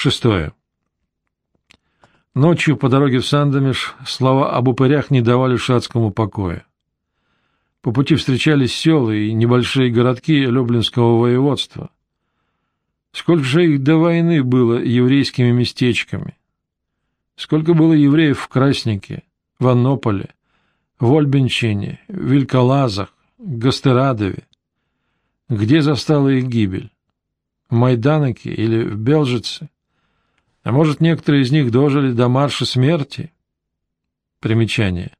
Шестое. Ночью по дороге в Сандомиш слова об упырях не давали шацкому покоя. По пути встречались села и небольшие городки Люблинского воеводства. Сколько же их до войны было еврейскими местечками? Сколько было евреев в Краснике, в Аннополе, в Ольбенчине, в Вилькалазах, Гастерадове? Где застала их гибель? В Майданоке или в Белжице? А может, некоторые из них дожили до марша смерти? Примечание.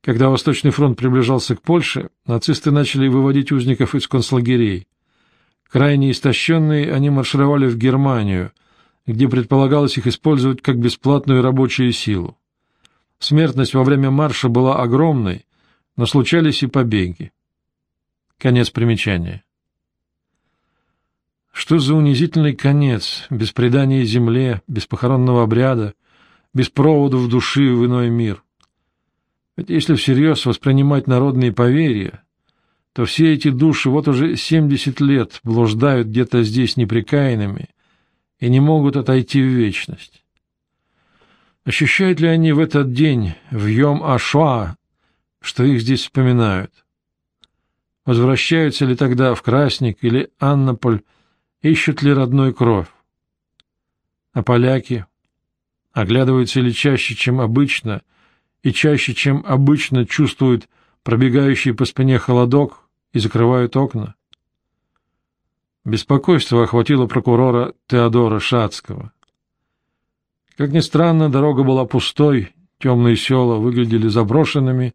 Когда Восточный фронт приближался к Польше, нацисты начали выводить узников из концлагерей. Крайне истощенные, они маршировали в Германию, где предполагалось их использовать как бесплатную рабочую силу. Смертность во время марша была огромной, но случались и побеги. Конец примечания. Что за унизительный конец, без предания земле, без похоронного обряда, без проводов души в иной мир? Ведь если всерьез воспринимать народные поверья, то все эти души вот уже семьдесят лет блуждают где-то здесь неприкаянными и не могут отойти в вечность. Ощущают ли они в этот день, в Йом-Ашуа, что их здесь вспоминают? Возвращаются ли тогда в Красник или Аннаполь, ищут ли родной кровь? А поляки оглядываются ли чаще, чем обычно, и чаще, чем обычно, чувствуют пробегающий по спине холодок и закрывают окна? Беспокойство охватило прокурора Теодора Шацкого. Как ни странно, дорога была пустой, темные села выглядели заброшенными.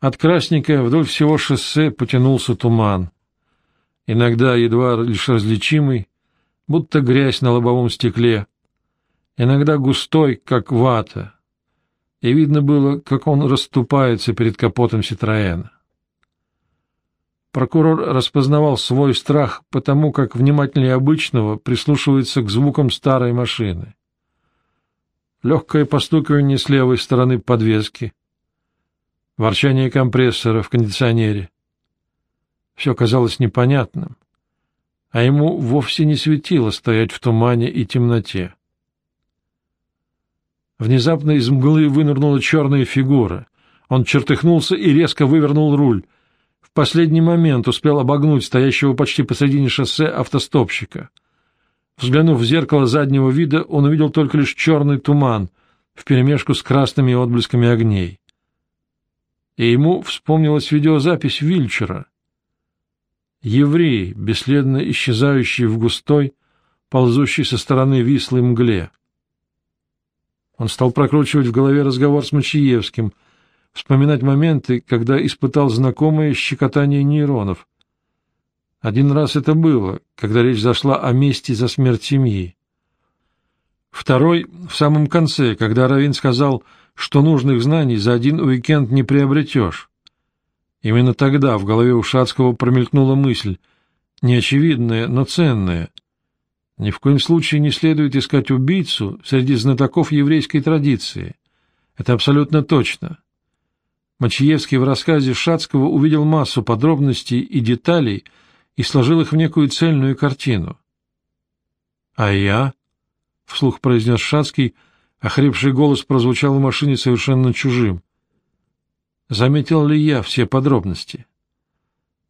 От Красника вдоль всего шоссе потянулся туман иногда едва лишь различимый, будто грязь на лобовом стекле, иногда густой, как вата, и видно было, как он расступается перед капотом Ситроэна. Прокурор распознавал свой страх потому, как внимательнее обычного прислушивается к звукам старой машины. Легкое постукивание с левой стороны подвески, ворчание компрессора в кондиционере — все казалось непонятным, а ему вовсе не светило стоять в тумане и темноте. Внезапно из мглы вынырнула черная фигура. Он чертыхнулся и резко вывернул руль. В последний момент успел обогнуть стоящего почти посредине шоссе автостопщика. Взглянув в зеркало заднего вида, он увидел только лишь черный туман вперемешку с красными отблесками огней. И ему вспомнилась видеозапись Вильчера — еврей, бесследно исчезающий в густой, ползущей со стороны вислой мгле. Он стал прокручивать в голове разговор с Мачиевским, вспоминать моменты, когда испытал знакомое щекотание нейронов. Один раз это было, когда речь зашла о мести за смерть семьи. Второй — в самом конце, когда Равин сказал, что нужных знаний за один уикенд не приобретешь. Именно тогда в голове у Шацкого промелькнула мысль, неочевидная, но ценная. Ни в коем случае не следует искать убийцу среди знатоков еврейской традиции. Это абсолютно точно. Мачиевский в рассказе Шацкого увидел массу подробностей и деталей и сложил их в некую цельную картину. — А я? — вслух произнес Шацкий, охрипший голос прозвучал в машине совершенно чужим. Заметил ли я все подробности?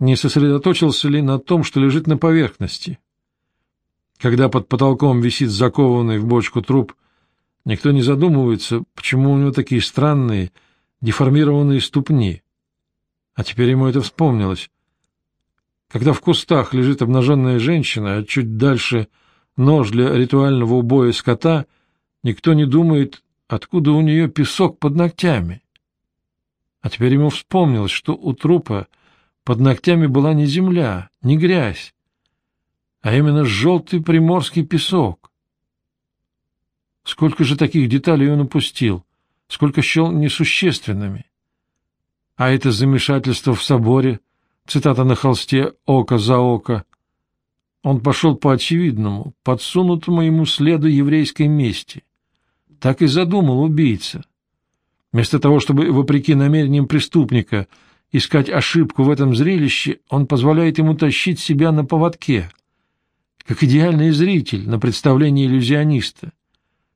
Не сосредоточился ли на том, что лежит на поверхности? Когда под потолком висит закованный в бочку труп, никто не задумывается, почему у него такие странные, деформированные ступни. А теперь ему это вспомнилось. Когда в кустах лежит обнаженная женщина, а чуть дальше нож для ритуального убоя скота, никто не думает, откуда у нее песок под ногтями. А теперь ему вспомнилось, что у трупа под ногтями была не земля, не грязь, а именно желтый приморский песок. Сколько же таких деталей он упустил, сколько счел несущественными. А это замешательство в соборе, цитата на холсте «Око за око». Он пошел по очевидному, подсунутому ему следу еврейской мести. Так и задумал убийца. Вместо того, чтобы, вопреки намерениям преступника, искать ошибку в этом зрелище, он позволяет ему тащить себя на поводке. как идеальный зритель на представлении иллюзиониста.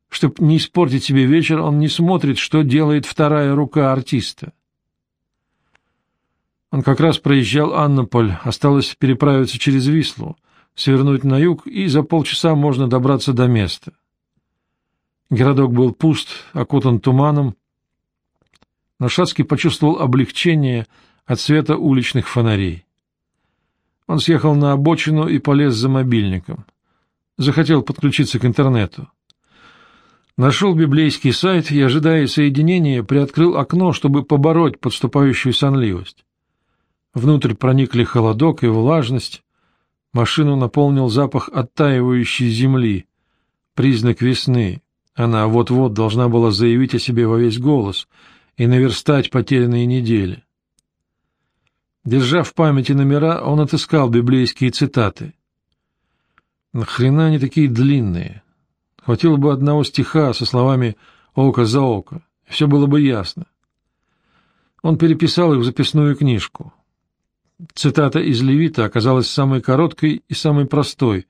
Чтобы не испортить себе вечер, он не смотрит, что делает вторая рука артиста. Он как раз проезжал Аннополь, осталось переправиться через Вислу, свернуть на юг, и за полчаса можно добраться до места. Городок был пуст, окутан туманом, но Шацкий почувствовал облегчение от света уличных фонарей. Он съехал на обочину и полез за мобильником. Захотел подключиться к интернету. Нашел библейский сайт и, ожидая соединения, приоткрыл окно, чтобы побороть подступающую сонливость. Внутрь проникли холодок и влажность. Машину наполнил запах оттаивающей земли, признак весны. Она вот-вот должна была заявить о себе во весь голос и наверстать потерянные недели. Держа в памяти номера, он отыскал библейские цитаты. Нахрена они такие длинные? Хватило бы одного стиха со словами «око за око», все было бы ясно. Он переписал их в записную книжку. Цитата из Левита оказалась самой короткой и самой простой.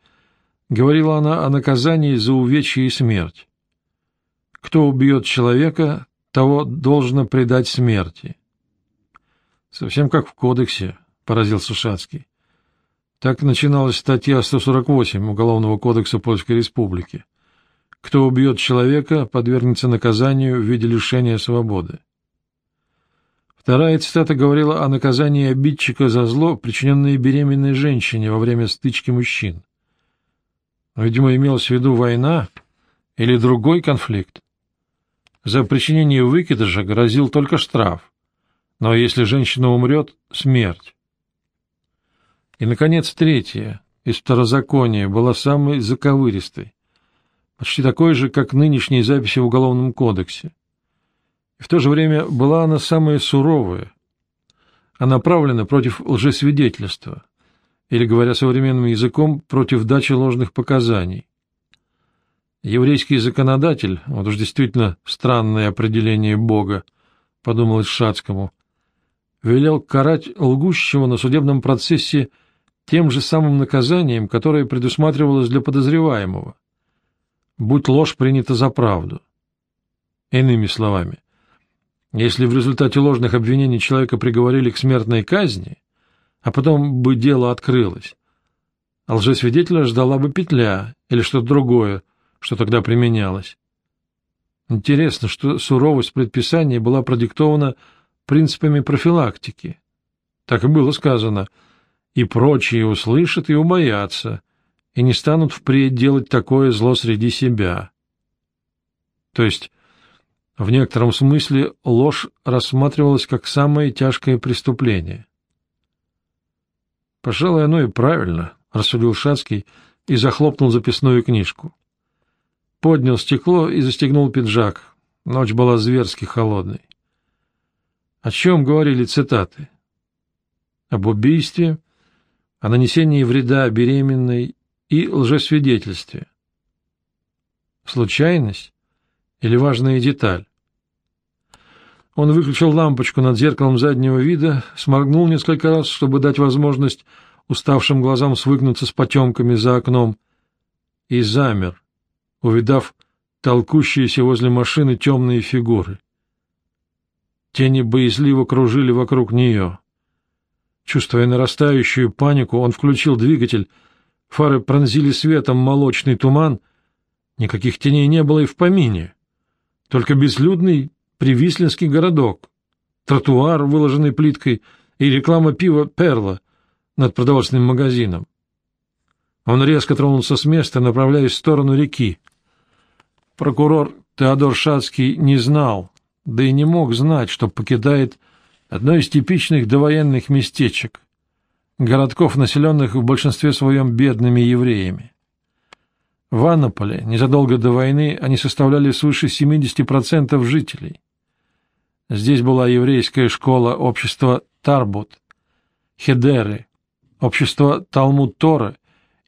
Говорила она о наказании за увечье и смерть. «Кто убьет человека, того должно предать смерти». Совсем как в кодексе, — поразился Шацкий. Так начиналась статья 148 Уголовного кодекса Польской Республики. Кто убьет человека, подвергнется наказанию в виде лишения свободы. Вторая цитата говорила о наказании обидчика за зло, причиненное беременной женщине во время стычки мужчин. Видимо, имелась в виду война или другой конфликт. За причинение выкидыша грозил только штраф. Но если женщина умрет — смерть. И, наконец, третья из второзакония была самой заковыристой, почти такой же, как нынешние записи в Уголовном кодексе. И в то же время была она самая суровая, а направлена против лжесвидетельства, или, говоря современным языком, против дачи ложных показаний. Еврейский законодатель, вот уж действительно странное определение Бога, подумалось Шацкому, велел карать лгущего на судебном процессе тем же самым наказанием, которое предусматривалось для подозреваемого. Будь ложь принята за правду. Иными словами, если в результате ложных обвинений человека приговорили к смертной казни, а потом бы дело открылось, лжесвидетеля ждала бы петля или что-то другое, что тогда применялось. Интересно, что суровость предписания была продиктована принципами профилактики. Так и было сказано. И прочие услышат и убоятся, и не станут впредь делать такое зло среди себя. То есть, в некотором смысле, ложь рассматривалась как самое тяжкое преступление. «Пожалуй, оно и правильно», — рассудил Шацкий и захлопнул записную книжку. Поднял стекло и застегнул пиджак. Ночь была зверски холодной. О чем говорили цитаты? Об убийстве, о нанесении вреда беременной и лжесвидетельстве. Случайность или важная деталь? Он выключил лампочку над зеркалом заднего вида, сморгнул несколько раз, чтобы дать возможность уставшим глазам свыкнуться с потемками за окном, и замер, увидав толкущиеся возле машины темные фигуры. Тени боязливо кружили вокруг нее. Чувствуя нарастающую панику, он включил двигатель. Фары пронзили светом молочный туман. Никаких теней не было и в помине. Только безлюдный привислинский городок, тротуар, выложенный плиткой, и реклама пива «Перла» над продовольственным магазином. Он резко тронулся с места, направляясь в сторону реки. Прокурор Теодор Шацкий не знал, да и не мог знать, что покидает одно из типичных довоенных местечек, городков, населенных в большинстве своем бедными евреями. В Аннаполе незадолго до войны они составляли свыше 70% жителей. Здесь была еврейская школа общества Тарбут, Хедеры, общество Талмуд-Тора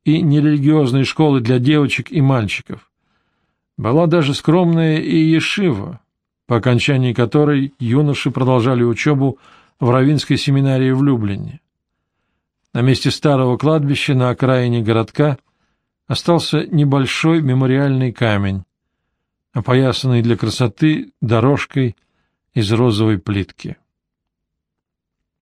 и нерелигиозные школы для девочек и мальчиков. Была даже скромная и ешива, по окончании которой юноши продолжали учебу в Равинской семинарии в Люблине. На месте старого кладбища на окраине городка остался небольшой мемориальный камень, опоясанный для красоты дорожкой из розовой плитки.